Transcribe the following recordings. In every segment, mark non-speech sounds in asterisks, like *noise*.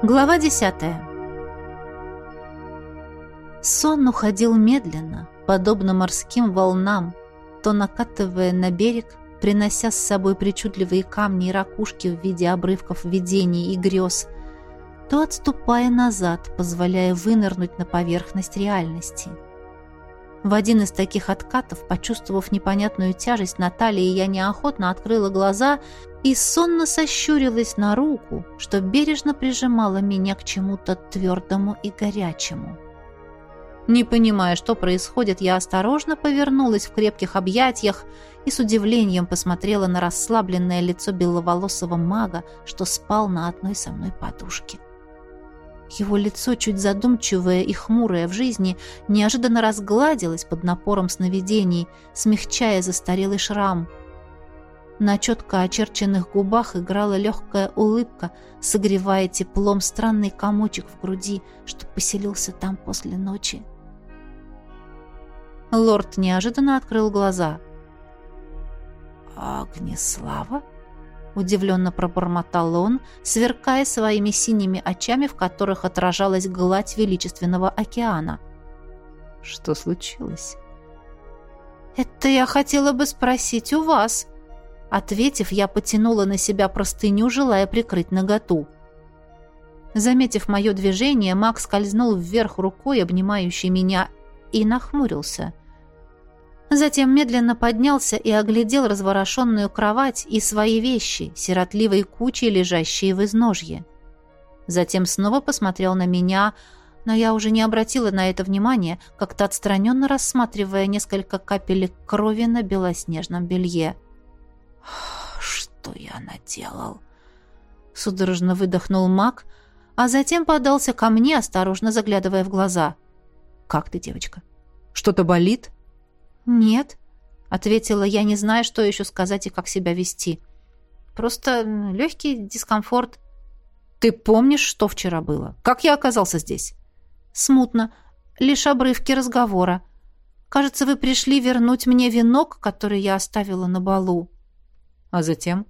Глава десятая. Сон уходил медленно, подобно морским волнам, то накатывая на берег, принося с собой причудливые камни и ракушки в виде обрывков видений и грез, то отступая назад, позволяя вынырнуть на поверхность реальности. В один из таких откатов, почувствовав непонятную тяжесть на талии, я неохотно открыла глаза и сонно сощурилась на руку, что бережно прижимала меня к чему-то твердому и горячему. Не понимая, что происходит, я осторожно повернулась в крепких объятиях и с удивлением посмотрела на расслабленное лицо беловолосого мага, что спал на одной со мной подушке. Его лицо, чуть задумчивое и хмурое в жизни, неожиданно разгладилось под напором сновидений, смягчая застарелый шрам – на четко очерченных губах играла легкая улыбка, согревая теплом странный комочек в груди, что поселился там после ночи. Лорд неожиданно открыл глаза. «Агнеслава?» — удивленно пробормотал он, сверкая своими синими очами, в которых отражалась гладь величественного океана. «Что случилось?» «Это я хотела бы спросить у вас», Ответив, я потянула на себя простыню, желая прикрыть наготу. Заметив мое движение, Макс скользнул вверх рукой, обнимающей меня, и нахмурился. Затем медленно поднялся и оглядел разворошенную кровать и свои вещи, сиротливой кучей, лежащие в изножье. Затем снова посмотрел на меня, но я уже не обратила на это внимания, как-то отстраненно рассматривая несколько капелек крови на белоснежном белье. — «Что я наделал?» Судорожно выдохнул маг, а затем подался ко мне, осторожно заглядывая в глаза. «Как ты, девочка? Что-то болит?» «Нет», — ответила я, не зная, что еще сказать и как себя вести. «Просто легкий дискомфорт». «Ты помнишь, что вчера было? Как я оказался здесь?» «Смутно. Лишь обрывки разговора. Кажется, вы пришли вернуть мне венок, который я оставила на балу». А затем?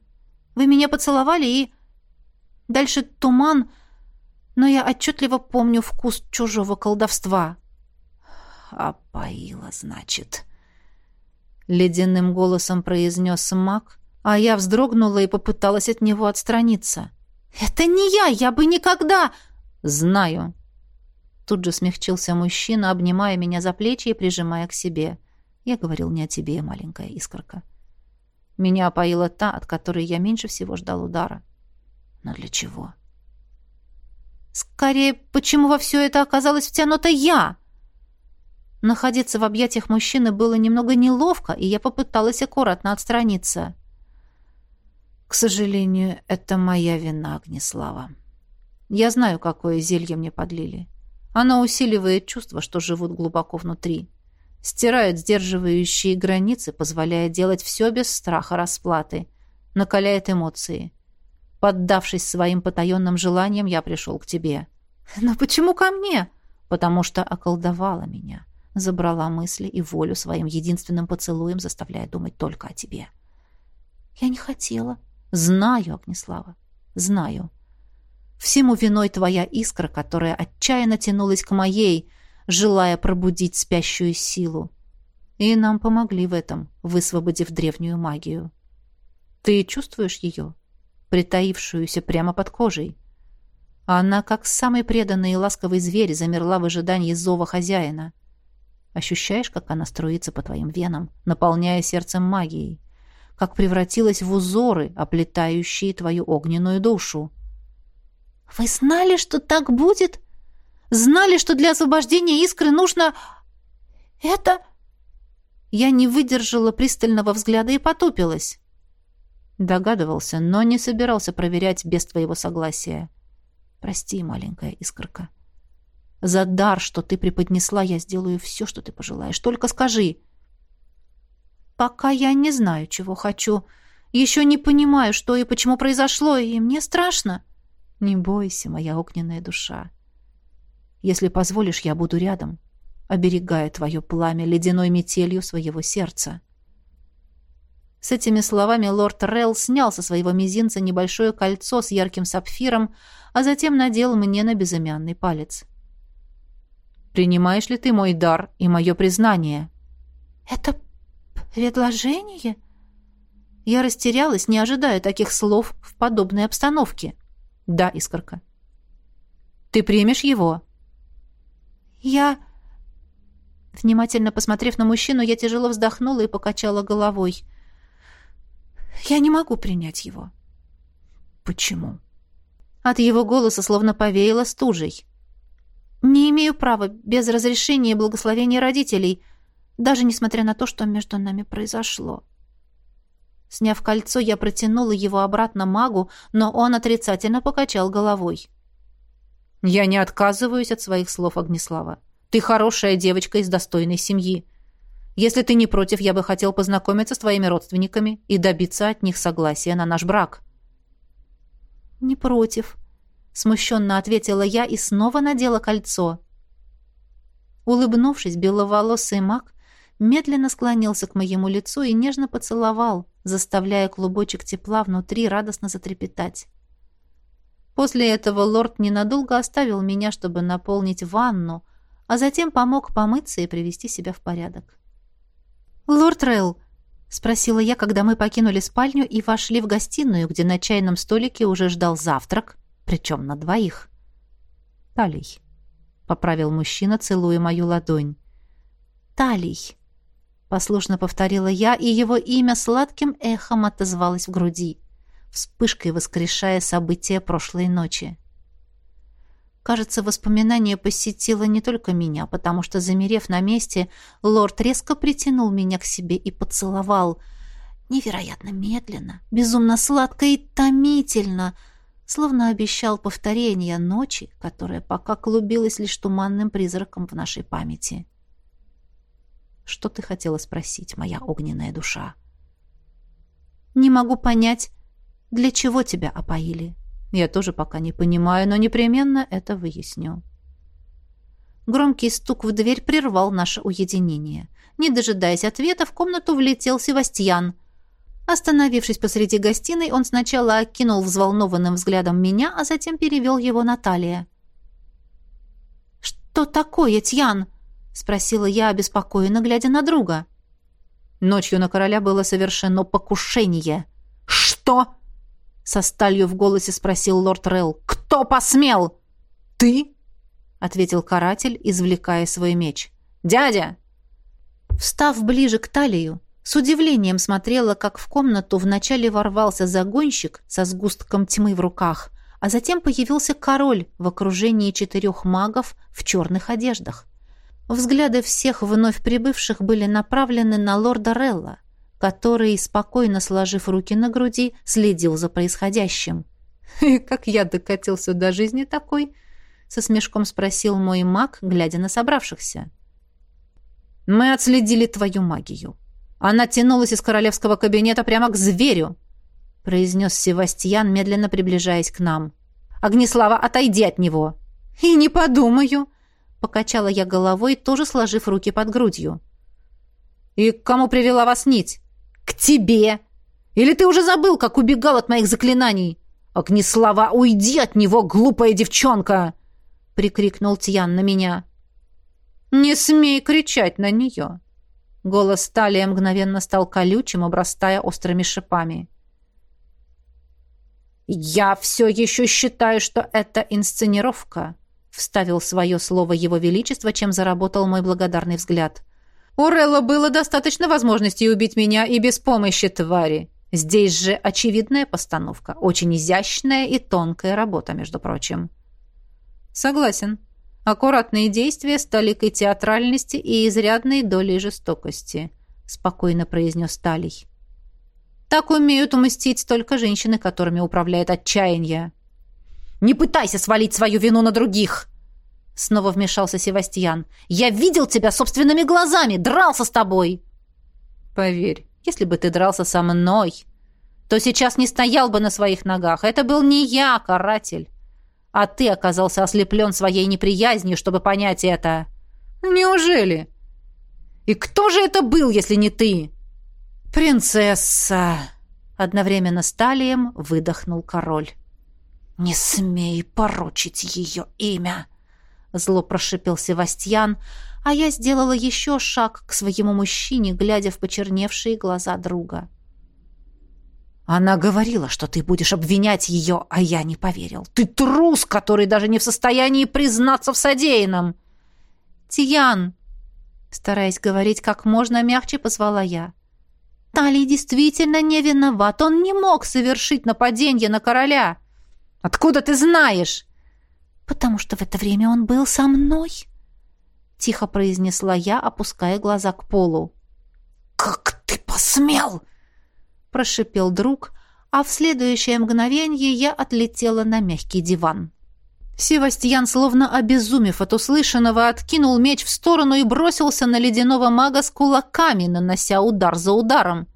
Вы меня поцеловали и... Дальше туман, но я отчетливо помню вкус чужого колдовства. «Опоила, значит», — ледяным голосом произнес маг, а я вздрогнула и попыталась от него отстраниться. «Это не я! Я бы никогда...» «Знаю». Тут же смягчился мужчина, обнимая меня за плечи и прижимая к себе. Я говорил не о тебе, маленькая искорка. Меня опоила та, от которой я меньше всего ждал удара. Но для чего? Скорее, почему во все это оказалась втянута я? Находиться в объятиях мужчины было немного неловко, и я попыталась аккуратно отстраниться. К сожалению, это моя вина, Агнеслава. Я знаю, какое зелье мне подлили. Оно усиливает чувства, что живут глубоко внутри стирает сдерживающие границы, позволяя делать все без страха расплаты, накаляет эмоции. Поддавшись своим потаенным желаниям, я пришел к тебе. Но почему ко мне? Потому что околдовала меня, забрала мысли и волю своим единственным поцелуем, заставляя думать только о тебе. Я не хотела. Знаю, Огнеслава, знаю. Всему виной твоя искра, которая отчаянно тянулась к моей, желая пробудить спящую силу. И нам помогли в этом, высвободив древнюю магию. Ты чувствуешь ее, притаившуюся прямо под кожей? Она, как самый преданный и ласковый зверь, замерла в ожидании зова хозяина. Ощущаешь, как она струится по твоим венам, наполняя сердцем магией? Как превратилась в узоры, оплетающие твою огненную душу? «Вы знали, что так будет?» Знали, что для освобождения искры нужно... Это... Я не выдержала пристального взгляда и потупилась. Догадывался, но не собирался проверять без твоего согласия. Прости, маленькая искорка. За дар, что ты преподнесла, я сделаю все, что ты пожелаешь. Только скажи. Пока я не знаю, чего хочу. Еще не понимаю, что и почему произошло, и мне страшно. Не бойся, моя огненная душа. Если позволишь, я буду рядом, оберегая твое пламя ледяной метелью своего сердца. С этими словами лорд Релл снял со своего мизинца небольшое кольцо с ярким сапфиром, а затем надел мне на безымянный палец. «Принимаешь ли ты мой дар и мое признание?» «Это предложение?» Я растерялась, не ожидая таких слов в подобной обстановке. «Да, Искорка». «Ты примешь его?» «Я...» Внимательно посмотрев на мужчину, я тяжело вздохнула и покачала головой. «Я не могу принять его». «Почему?» От его голоса словно повеяло стужей. «Не имею права без разрешения и благословения родителей, даже несмотря на то, что между нами произошло». Сняв кольцо, я протянула его обратно магу, но он отрицательно покачал головой. «Я не отказываюсь от своих слов, Огнеслава. Ты хорошая девочка из достойной семьи. Если ты не против, я бы хотел познакомиться с твоими родственниками и добиться от них согласия на наш брак». «Не против», — смущенно ответила я и снова надела кольцо. Улыбнувшись, беловолосый маг медленно склонился к моему лицу и нежно поцеловал, заставляя клубочек тепла внутри радостно затрепетать. После этого лорд ненадолго оставил меня, чтобы наполнить ванну, а затем помог помыться и привести себя в порядок. «Лорд Релл», — спросила я, когда мы покинули спальню и вошли в гостиную, где на чайном столике уже ждал завтрак, причем на двоих. «Талий», — поправил мужчина, целуя мою ладонь. «Талий», — послушно повторила я, и его имя сладким эхом отозвалось в груди, вспышкой воскрешая события прошлой ночи. Кажется, воспоминание посетило не только меня, потому что, замерев на месте, лорд резко притянул меня к себе и поцеловал. Невероятно медленно, безумно сладко и томительно, словно обещал повторение ночи, которая пока клубилась лишь туманным призраком в нашей памяти. «Что ты хотела спросить, моя огненная душа?» «Не могу понять, для чего тебя опоили?» Я тоже пока не понимаю, но непременно это выясню. Громкий стук в дверь прервал наше уединение. Не дожидаясь ответа, в комнату влетел Севастьян. Остановившись посреди гостиной, он сначала окинул взволнованным взглядом меня, а затем перевел его на талия. «Что такое, Тьян?» — спросила я, обеспокоенно глядя на друга. Ночью на короля было совершено покушение. «Что?» со сталью в голосе спросил лорд Релл. «Кто посмел?» «Ты?» — ответил каратель, извлекая свой меч. «Дядя!» Встав ближе к талию, с удивлением смотрела, как в комнату вначале ворвался загонщик со сгустком тьмы в руках, а затем появился король в окружении четырех магов в черных одеждах. Взгляды всех вновь прибывших были направлены на лорда Релла который, спокойно сложив руки на груди, следил за происходящим. *laughs* «И как я докатился до жизни такой?» — со смешком спросил мой маг, глядя на собравшихся. «Мы отследили твою магию. Она тянулась из королевского кабинета прямо к зверю», — произнес Севастьян, медленно приближаясь к нам. «Огнеслава, отойди от него!» «И не подумаю!» — покачала я головой, тоже сложив руки под грудью. «И к кому привела вас нить?» «К тебе! Или ты уже забыл, как убегал от моих заклинаний? Огнеслава, уйди от него, глупая девчонка!» — прикрикнул Тьян на меня. «Не смей кричать на нее!» Голос Талия мгновенно стал колючим, обрастая острыми шипами. «Я все еще считаю, что это инсценировка», — вставил свое слово его величество, чем заработал мой благодарный взгляд. У Релла было достаточно возможностей убить меня и без помощи твари. Здесь же очевидная постановка, очень изящная и тонкая работа, между прочим. Согласен. Аккуратные действия с театральности и изрядной долей жестокости, спокойно произнес Талий. Так умеют умстить только женщины, которыми управляет отчаяние. Не пытайся свалить свою вину на других, Снова вмешался Севастьян. «Я видел тебя собственными глазами! Дрался с тобой!» «Поверь, если бы ты дрался со мной, то сейчас не стоял бы на своих ногах. Это был не я, каратель. А ты оказался ослеплен своей неприязнью, чтобы понять это». «Неужели?» «И кто же это был, если не ты?» «Принцесса!» — одновременно с Талием выдохнул король. «Не смей порочить ее имя!» — зло прошипел Севастьян, а я сделала еще шаг к своему мужчине, глядя в почерневшие глаза друга. Она говорила, что ты будешь обвинять ее, а я не поверил. Ты трус, который даже не в состоянии признаться в содеянном. Тиян, стараясь говорить как можно мягче, позвала я. Талий действительно не виноват. Он не мог совершить нападение на короля. Откуда ты знаешь? «Потому что в это время он был со мной», — тихо произнесла я, опуская глаза к полу. «Как ты посмел?» — прошипел друг, а в следующее мгновение я отлетела на мягкий диван. Севастьян, словно обезумев от услышанного, откинул меч в сторону и бросился на ледяного мага с кулаками, нанося удар за ударом.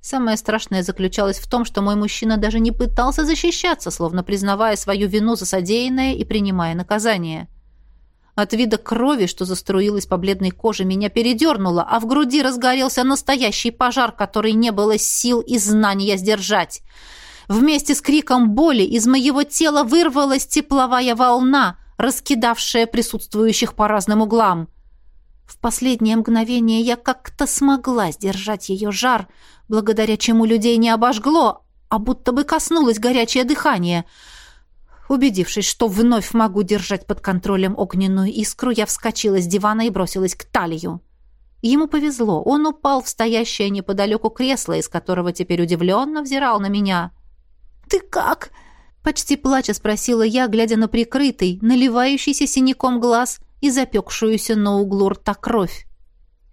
Самое страшное заключалось в том, что мой мужчина даже не пытался защищаться, словно признавая свою вину за содеянное и принимая наказание. От вида крови, что заструилась по бледной коже, меня передернуло, а в груди разгорелся настоящий пожар, который не было сил и знания сдержать. Вместе с криком боли из моего тела вырвалась тепловая волна, раскидавшая присутствующих по разным углам. В последнее мгновение я как-то смогла сдержать ее жар, благодаря чему людей не обожгло, а будто бы коснулось горячее дыхание. Убедившись, что вновь могу держать под контролем огненную искру, я вскочила с дивана и бросилась к талию. Ему повезло, он упал в стоящее неподалеку кресло, из которого теперь удивленно взирал на меня. «Ты как?» — почти плача спросила я, глядя на прикрытый, наливающийся синяком глаз и запекшуюся на углу рта кровь.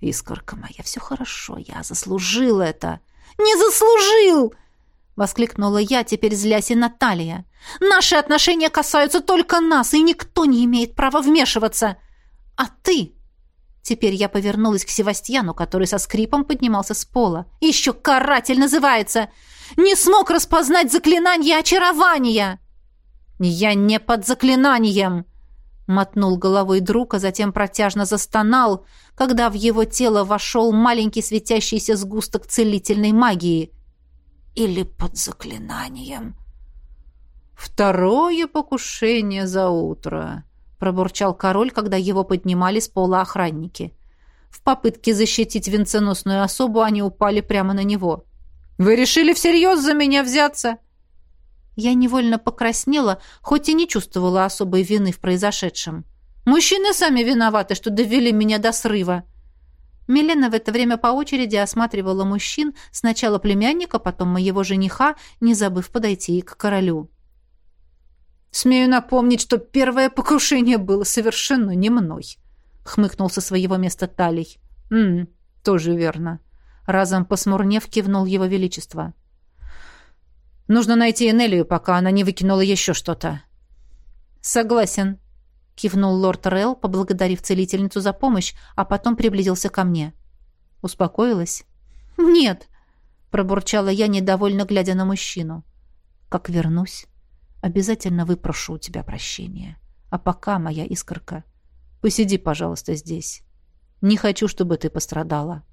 «Искорка моя, все хорошо, я заслужил это!» Не заслужил!» — воскликнула я, теперь злясь и Наталья. «Наши отношения касаются только нас, и никто не имеет права вмешиваться. А ты...» Теперь я повернулась к Севастьяну, который со скрипом поднимался с пола. «Еще каратель называется! Не смог распознать заклинание очарования!» «Я не под заклинанием!» Мотнул головой друг, а затем протяжно застонал, когда в его тело вошел маленький светящийся сгусток целительной магии. Или под заклинанием. «Второе покушение за утро», — пробурчал король, когда его поднимали с пола охранники. В попытке защитить венценосную особу они упали прямо на него. «Вы решили всерьез за меня взяться?» Я невольно покраснела, хоть и не чувствовала особой вины в произошедшем. Мужчины сами виноваты, что довели меня до срыва. Милена в это время по очереди осматривала мужчин, сначала племянника, потом моего жениха, не забыв подойти и к королю. «Смею напомнить, что первое покушение было совершенно не мной», — хмыкнул со своего места Талий. «М тоже верно». Разом посмурнев, кивнул его величество. Нужно найти Энелию, пока она не выкинула еще что-то». «Согласен», — кивнул лорд Релл, поблагодарив целительницу за помощь, а потом приблизился ко мне. «Успокоилась?» «Нет», — пробурчала я, недовольно глядя на мужчину. «Как вернусь, обязательно выпрошу у тебя прощения. А пока, моя искорка, посиди, пожалуйста, здесь. Не хочу, чтобы ты пострадала».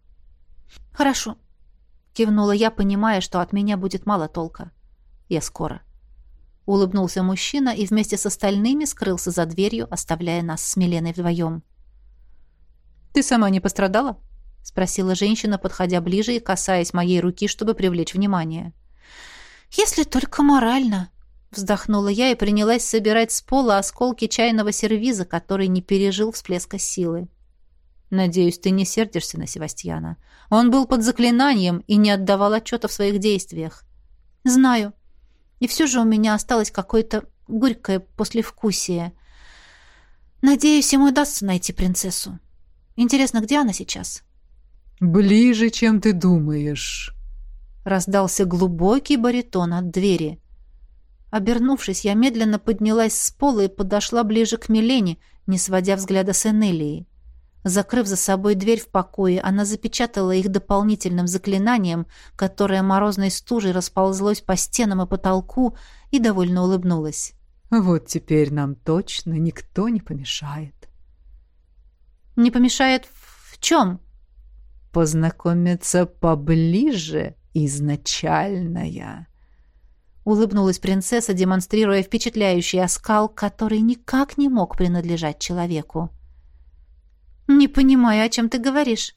«Хорошо», — кивнула я, понимая, что от меня будет мало толка. Я скоро. Улыбнулся мужчина и вместе с остальными скрылся за дверью, оставляя нас с Миленой вдвоем. «Ты сама не пострадала?» — спросила женщина, подходя ближе и касаясь моей руки, чтобы привлечь внимание. «Если только морально», — вздохнула я и принялась собирать с пола осколки чайного сервиза, который не пережил всплеска силы. «Надеюсь, ты не сердишься на Севастьяна. Он был под заклинанием и не отдавал отчета в своих действиях». «Знаю», и все же у меня осталось какое-то горькое послевкусие. Надеюсь, ему удастся найти принцессу. Интересно, где она сейчас? «Ближе, чем ты думаешь», — раздался глубокий баритон от двери. Обернувшись, я медленно поднялась с пола и подошла ближе к Милене, не сводя взгляда с Энелии. Закрыв за собой дверь в покое, она запечатала их дополнительным заклинанием, которое морозной стужей расползлось по стенам и потолку, и довольно улыбнулась. «Вот теперь нам точно никто не помешает». «Не помешает в чем?» познакомиться поближе, изначальная?» Улыбнулась принцесса, демонстрируя впечатляющий оскал, который никак не мог принадлежать человеку. «Не понимаю, о чем ты говоришь».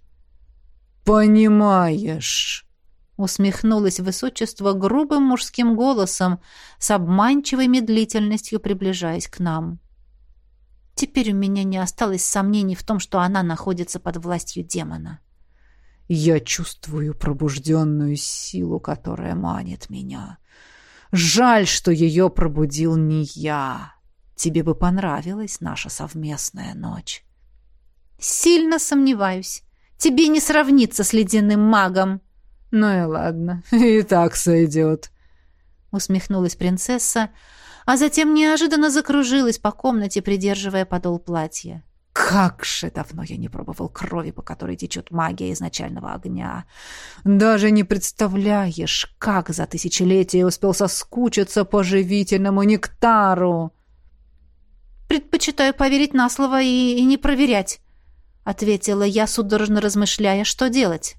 «Понимаешь», — усмехнулось высочество грубым мужским голосом, с обманчивой медлительностью приближаясь к нам. Теперь у меня не осталось сомнений в том, что она находится под властью демона. «Я чувствую пробужденную силу, которая манит меня. Жаль, что ее пробудил не я. Тебе бы понравилась наша совместная ночь». «Сильно сомневаюсь. Тебе не сравниться с ледяным магом». «Ну и ладно, *laughs* и так сойдет», — усмехнулась принцесса, а затем неожиданно закружилась по комнате, придерживая подол платья. Как же давно я не пробовал крови, по которой течет магия изначального огня. Даже не представляешь, как за тысячелетия успел соскучиться по живительному нектару. Предпочитаю поверить на слово и, и не проверять, ответила я, судорожно размышляя, что делать.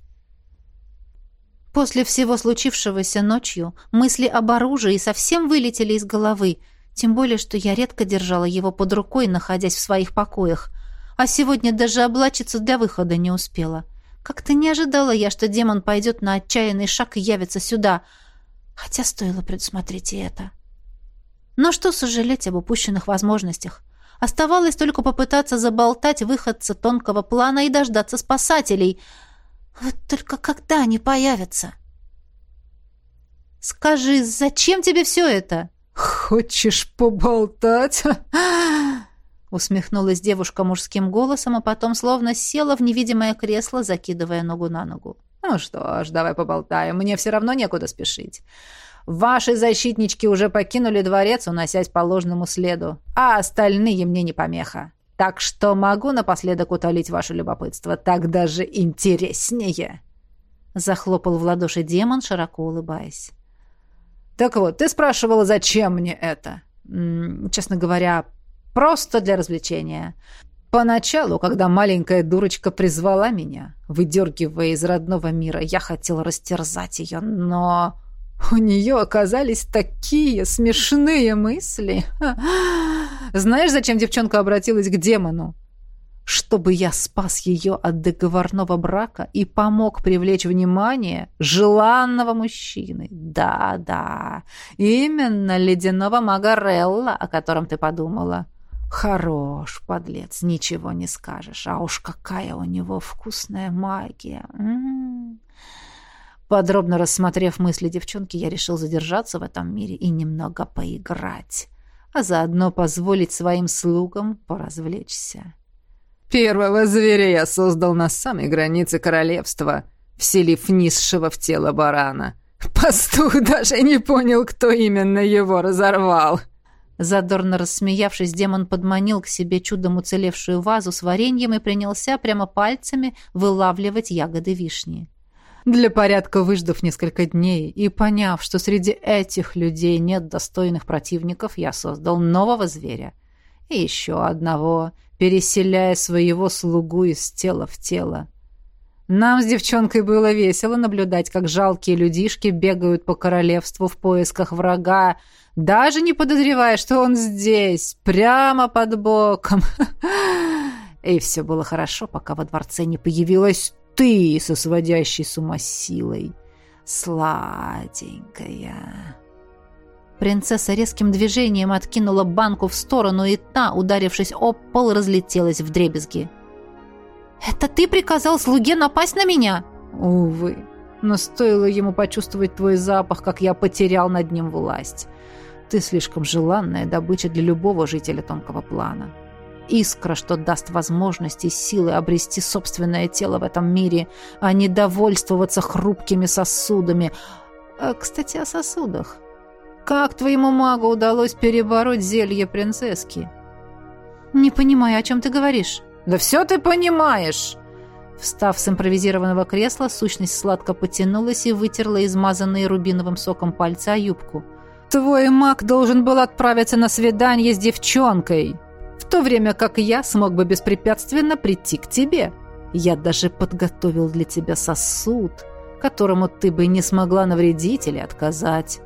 После всего случившегося ночью мысли об оружии совсем вылетели из головы, тем более, что я редко держала его под рукой, находясь в своих покоях, а сегодня даже облачиться для выхода не успела. Как-то не ожидала я, что демон пойдет на отчаянный шаг и явится сюда, хотя стоило предусмотреть и это. Но что сожалеть об упущенных возможностях? Оставалось только попытаться заболтать выходца тонкого плана и дождаться спасателей. Вот только когда они появятся? «Скажи, зачем тебе все это?» «Хочешь поболтать?» *gasps* Усмехнулась девушка мужским голосом, а потом словно села в невидимое кресло, закидывая ногу на ногу. «Ну что ж, давай поболтаем. Мне все равно некуда спешить. Ваши защитнички уже покинули дворец, уносясь по ложному следу, а остальные мне не помеха. Так что могу напоследок утолить ваше любопытство. Так даже интереснее!» Захлопал в ладоши демон, широко улыбаясь. «Так вот, ты спрашивала, зачем мне это?» «Честно говоря, просто для развлечения. Поначалу, когда маленькая дурочка призвала меня, выдергивая из родного мира, я хотел растерзать ее, но у нее оказались такие смешные мысли. *gasps* Знаешь, зачем девчонка обратилась к демону? Чтобы я спас ее от договорного брака и помог привлечь внимание желанного мужчины. Да-да, именно ледяного Магарелла, о котором ты подумала. Хорош, подлец, ничего не скажешь. А уж какая у него вкусная магия. М -м -м. Подробно рассмотрев мысли девчонки, я решил задержаться в этом мире и немного поиграть, а заодно позволить своим слугам поразвлечься. Первого зверя я создал на самой границе королевства, вселив низшего в тело барана. Пастух даже не понял, кто именно его разорвал. Задорно рассмеявшись, демон подманил к себе чудом уцелевшую вазу с вареньем и принялся прямо пальцами вылавливать ягоды вишни. Для порядка выждав несколько дней и поняв, что среди этих людей нет достойных противников, я создал нового зверя. И еще одного, переселяя своего слугу из тела в тело. Нам с девчонкой было весело наблюдать, как жалкие людишки бегают по королевству в поисках врага, даже не подозревая, что он здесь, прямо под боком. *laughs* И все было хорошо, пока во дворце не появилась ты со сводящей с ума силой. Сладенькая. Принцесса резким движением откинула банку в сторону, и та, ударившись об пол, разлетелась в дребезги. «Это ты приказал слуге напасть на меня?» «Увы, но стоило ему почувствовать твой запах, как я потерял над ним власть. Ты слишком желанная добыча для любого жителя тонкого плана искра, что даст возможность и силы обрести собственное тело в этом мире, а не довольствоваться хрупкими сосудами. А, кстати, о сосудах. Как твоему магу удалось перебороть зелье принцесски? Не понимаю, о чем ты говоришь. Да все ты понимаешь. Встав с импровизированного кресла, сущность сладко потянулась и вытерла измазанные рубиновым соком пальца юбку. «Твой маг должен был отправиться на свидание с девчонкой!» В то время как я смог бы беспрепятственно прийти к тебе. Я даже подготовил для тебя сосуд, которому ты бы не смогла навредить или отказать.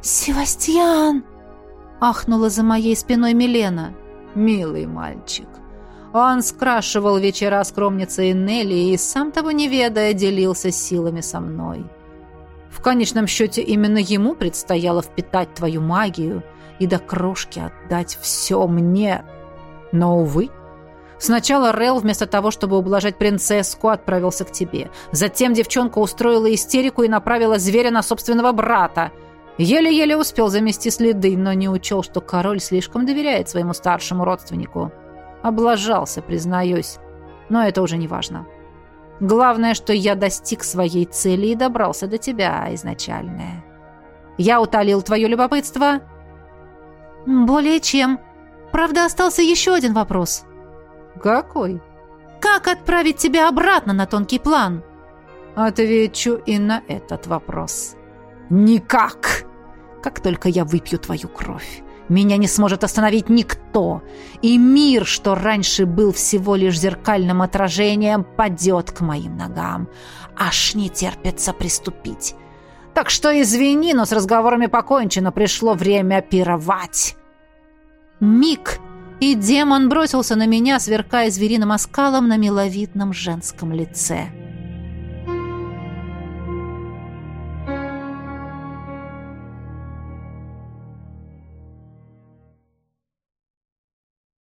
«Севастьян!» — ахнула за моей спиной Милена. «Милый мальчик, он скрашивал вечера скромницы Нелли и, сам того не ведая, делился силами со мной. В конечном счете именно ему предстояло впитать твою магию и до крошки отдать все мне. Но, увы, Сначала Рел вместо того, чтобы ублажать принцесску, отправился к тебе. Затем девчонка устроила истерику и направила зверя на собственного брата. Еле-еле успел замести следы, но не учел, что король слишком доверяет своему старшему родственнику. Облажался, признаюсь. Но это уже не важно. Главное, что я достиг своей цели и добрался до тебя, изначальная. Я утолил твое любопытство? Более чем. Правда, остался еще один вопрос. Какой? Как отправить тебя обратно на тонкий план? Отвечу и на этот вопрос. Никак! Как только я выпью твою кровь. Меня не сможет остановить никто, и мир, что раньше был всего лишь зеркальным отражением, падет к моим ногам. Аж не терпится приступить. Так что извини, но с разговорами покончено, пришло время пировать. Миг, и демон бросился на меня, сверкая звериным оскалом на миловидном женском лице.